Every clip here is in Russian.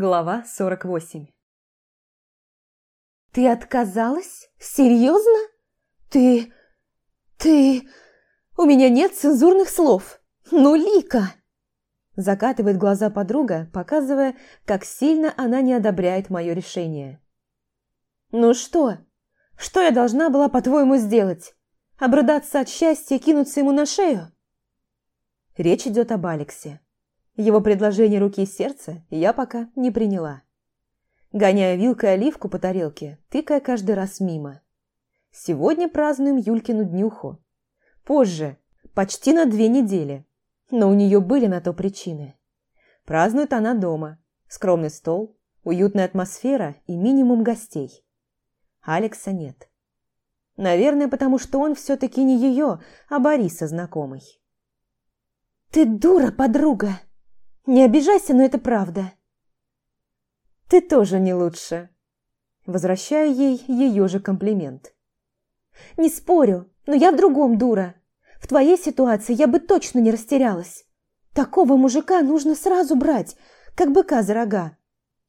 Глава 48 «Ты отказалась? Серьезно? Ты... ты... У меня нет цензурных слов. Ну, Лика!» Закатывает глаза подруга, показывая, как сильно она не одобряет мое решение. «Ну что? Что я должна была, по-твоему, сделать? Обрыдаться от счастья и кинуться ему на шею?» Речь идет об Алексе. Его предложение руки и сердца я пока не приняла. Гоняя вилкой оливку по тарелке, тыкая каждый раз мимо. Сегодня празднуем Юлькину днюху. Позже, почти на две недели. Но у нее были на то причины. Празднует она дома. Скромный стол, уютная атмосфера и минимум гостей. Алекса нет. Наверное, потому что он все-таки не ее, а Бориса знакомый. «Ты дура, подруга!» Не обижайся, но это правда. Ты тоже не лучше. Возвращаю ей ее же комплимент. Не спорю, но я в другом дура. В твоей ситуации я бы точно не растерялась. Такого мужика нужно сразу брать, как быка за рога.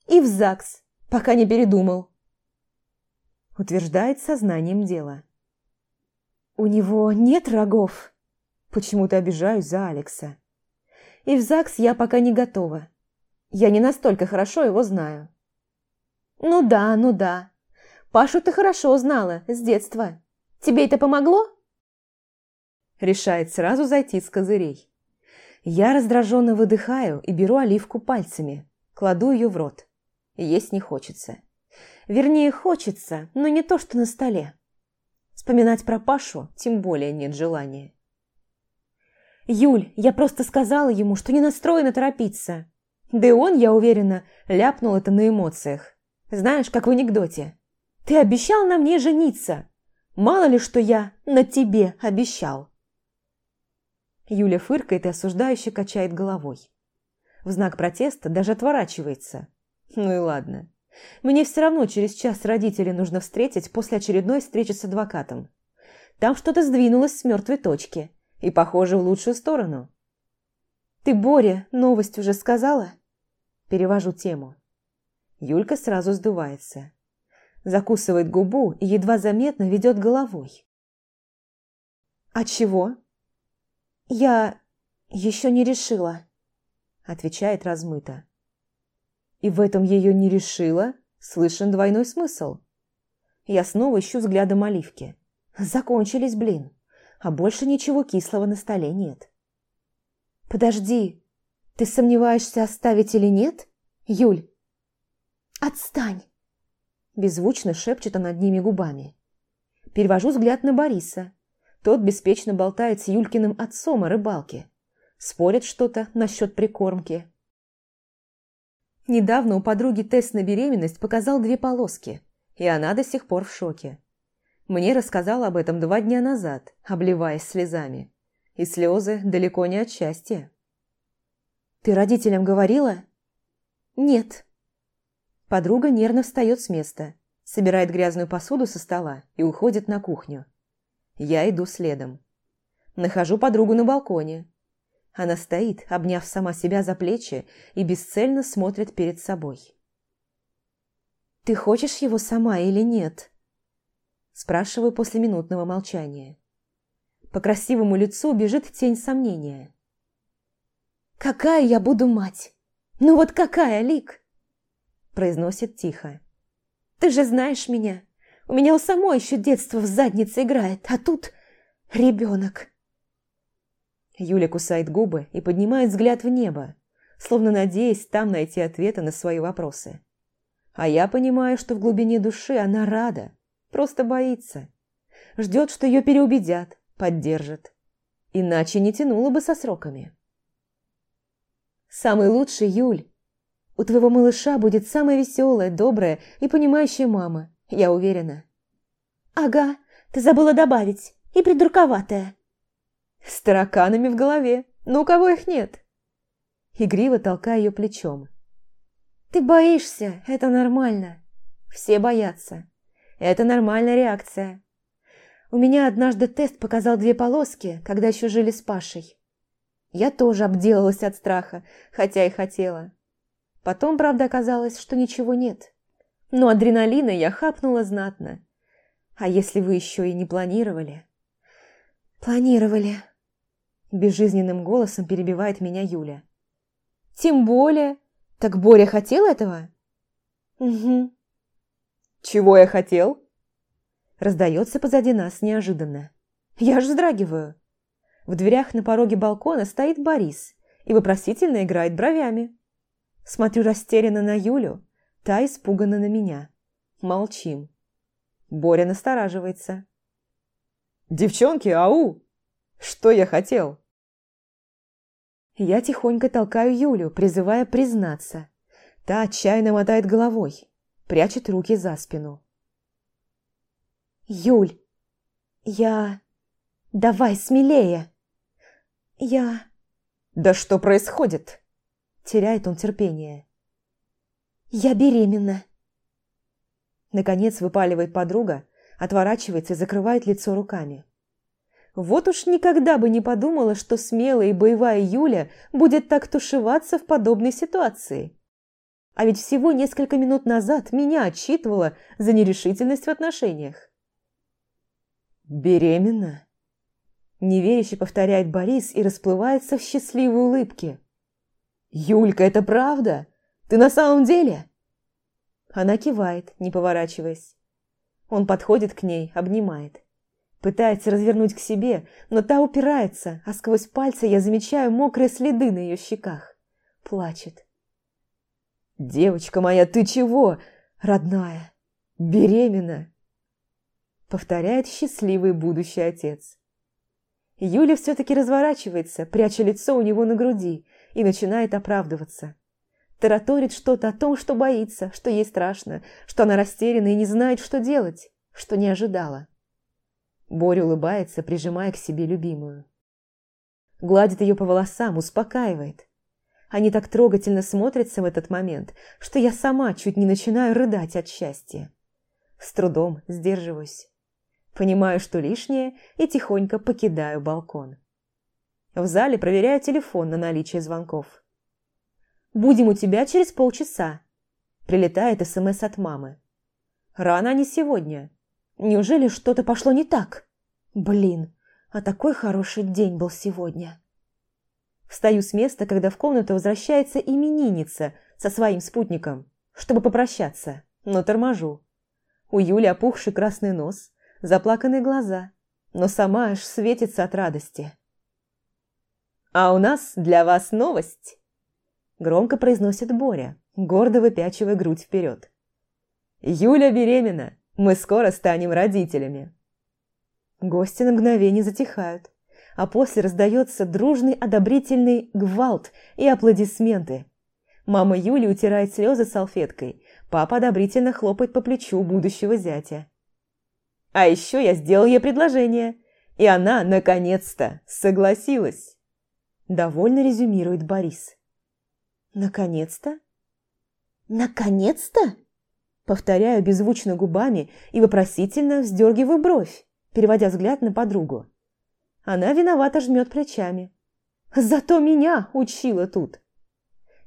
И в ЗАГС, пока не передумал. Утверждает сознанием дела. У него нет рогов. Почему-то обижаюсь за Алекса и в ЗАГС я пока не готова. Я не настолько хорошо его знаю». «Ну да, ну да. Пашу ты хорошо знала, с детства. Тебе это помогло?» Решает сразу зайти с козырей. Я раздраженно выдыхаю и беру оливку пальцами, кладу ее в рот. Есть не хочется. Вернее, хочется, но не то, что на столе. Вспоминать про Пашу тем более нет желания. «Юль, я просто сказала ему, что не настроена торопиться». Да и он, я уверена, ляпнул это на эмоциях. Знаешь, как в анекдоте. «Ты обещал на мне жениться. Мало ли, что я на тебе обещал». Юля фыркает и осуждающе качает головой. В знак протеста даже отворачивается. Ну и ладно. Мне все равно через час родителей нужно встретить после очередной встречи с адвокатом. Там что-то сдвинулось с мертвой точки. И, похоже, в лучшую сторону. «Ты Боре новость уже сказала?» Перевожу тему. Юлька сразу сдувается. Закусывает губу и едва заметно ведет головой. «А чего?» «Я еще не решила», – отвечает размыто. И в этом ее не решила слышен двойной смысл. Я снова ищу взглядом оливки. Закончились, блин а больше ничего кислого на столе нет. «Подожди, ты сомневаешься, оставить или нет, Юль?» «Отстань!» Беззвучно шепчет он одними губами. Перевожу взгляд на Бориса. Тот беспечно болтает с Юлькиным отцом о рыбалке. Спорят что-то насчет прикормки. Недавно у подруги тест на беременность показал две полоски, и она до сих пор в шоке. Мне рассказал об этом два дня назад, обливаясь слезами. И слезы далеко не от счастья. «Ты родителям говорила?» «Нет». Подруга нервно встает с места, собирает грязную посуду со стола и уходит на кухню. Я иду следом. Нахожу подругу на балконе. Она стоит, обняв сама себя за плечи и бесцельно смотрит перед собой. «Ты хочешь его сама или нет?» Спрашиваю после минутного молчания. По красивому лицу бежит тень сомнения. «Какая я буду мать? Ну вот какая, Лик?» Произносит тихо. «Ты же знаешь меня. У меня у самой еще детство в заднице играет, а тут ребенок». Юля кусает губы и поднимает взгляд в небо, словно надеясь там найти ответы на свои вопросы. А я понимаю, что в глубине души она рада, Просто боится. Ждет, что ее переубедят, поддержат. Иначе не тянуло бы со сроками. «Самый лучший Юль. У твоего малыша будет самая веселая, добрая и понимающая мама, я уверена». «Ага, ты забыла добавить. И придурковатая». «С тараканами в голове. Но у кого их нет?» Игриво толкая ее плечом. «Ты боишься, это нормально. Все боятся. Это нормальная реакция. У меня однажды тест показал две полоски, когда еще жили с Пашей. Я тоже обделалась от страха, хотя и хотела. Потом, правда, оказалось, что ничего нет. Но адреналина я хапнула знатно. А если вы еще и не планировали? Планировали. Безжизненным голосом перебивает меня Юля. Тем более. Так Боря хотел этого? Угу. Чего я хотел? Раздается позади нас неожиданно. Я аж вздрагиваю. В дверях на пороге балкона стоит Борис и вопросительно играет бровями. Смотрю растерянно на Юлю, та испугана на меня. Молчим. Боря настораживается. «Девчонки, ау! Что я хотел?» Я тихонько толкаю Юлю, призывая признаться. Та отчаянно мотает головой, прячет руки за спину. «Юль, я... Давай смелее!» «Я...» «Да что происходит?» Теряет он терпение. «Я беременна!» Наконец выпаливает подруга, отворачивается и закрывает лицо руками. Вот уж никогда бы не подумала, что смелая и боевая Юля будет так тушеваться в подобной ситуации. А ведь всего несколько минут назад меня отчитывала за нерешительность в отношениях. «Беременна?» Неверяще повторяет Борис и расплывается в счастливой улыбке. «Юлька, это правда? Ты на самом деле?» Она кивает, не поворачиваясь. Он подходит к ней, обнимает. Пытается развернуть к себе, но та упирается, а сквозь пальцы я замечаю мокрые следы на ее щеках. Плачет. «Девочка моя, ты чего, родная? Беременна?» Повторяет счастливый будущий отец. Юля все-таки разворачивается, пряча лицо у него на груди, и начинает оправдываться. Тараторит что-то о том, что боится, что ей страшно, что она растеряна и не знает, что делать, что не ожидала. Боря улыбается, прижимая к себе любимую. Гладит ее по волосам, успокаивает. Они так трогательно смотрятся в этот момент, что я сама чуть не начинаю рыдать от счастья. С трудом сдерживаюсь. Понимаю, что лишнее, и тихонько покидаю балкон. В зале проверяю телефон на наличие звонков. «Будем у тебя через полчаса», – прилетает СМС от мамы. «Рано не сегодня. Неужели что-то пошло не так? Блин, а такой хороший день был сегодня». Встаю с места, когда в комнату возвращается именинница со своим спутником, чтобы попрощаться, но торможу. У Юли опухший красный нос, заплаканные глаза, но сама аж светится от радости. «А у нас для вас новость!» Громко произносит Боря, гордо выпячивая грудь вперед. «Юля беременна! Мы скоро станем родителями!» Гости на мгновение затихают, а после раздается дружный одобрительный гвалт и аплодисменты. Мама Юли утирает слезы салфеткой, папа одобрительно хлопает по плечу будущего зятя. А еще я сделал ей предложение, и она, наконец-то, согласилась. Довольно резюмирует Борис. Наконец-то? Наконец-то? Повторяю беззвучно губами и вопросительно вздергиваю бровь, переводя взгляд на подругу. Она виновато жмет плечами. Зато меня учила тут.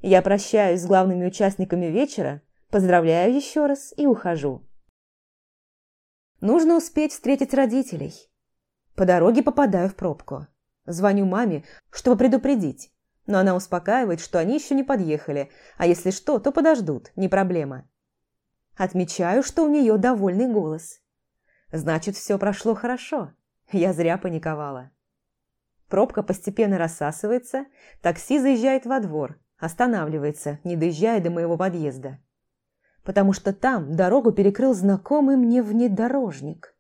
Я прощаюсь с главными участниками вечера, поздравляю еще раз и ухожу. Нужно успеть встретить родителей. По дороге попадаю в пробку. Звоню маме, чтобы предупредить, но она успокаивает, что они еще не подъехали, а если что, то подождут, не проблема. Отмечаю, что у нее довольный голос. Значит, все прошло хорошо. Я зря паниковала. Пробка постепенно рассасывается, такси заезжает во двор, останавливается, не доезжая до моего подъезда потому что там дорогу перекрыл знакомый мне внедорожник.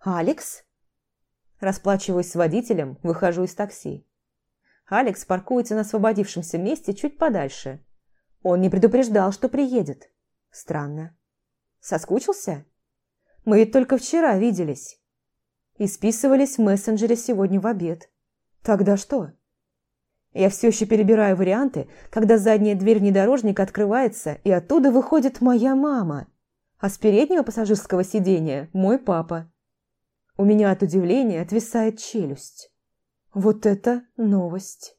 «Алекс?» Расплачиваюсь с водителем, выхожу из такси. Алекс паркуется на освободившемся месте чуть подальше. Он не предупреждал, что приедет. Странно. Соскучился? Мы ведь только вчера виделись. И списывались в мессенджере сегодня в обед. Тогда что? Я все еще перебираю варианты, когда задняя дверь внедорожника открывается, и оттуда выходит моя мама, а с переднего пассажирского сиденья мой папа. У меня от удивления отвисает челюсть. Вот это новость.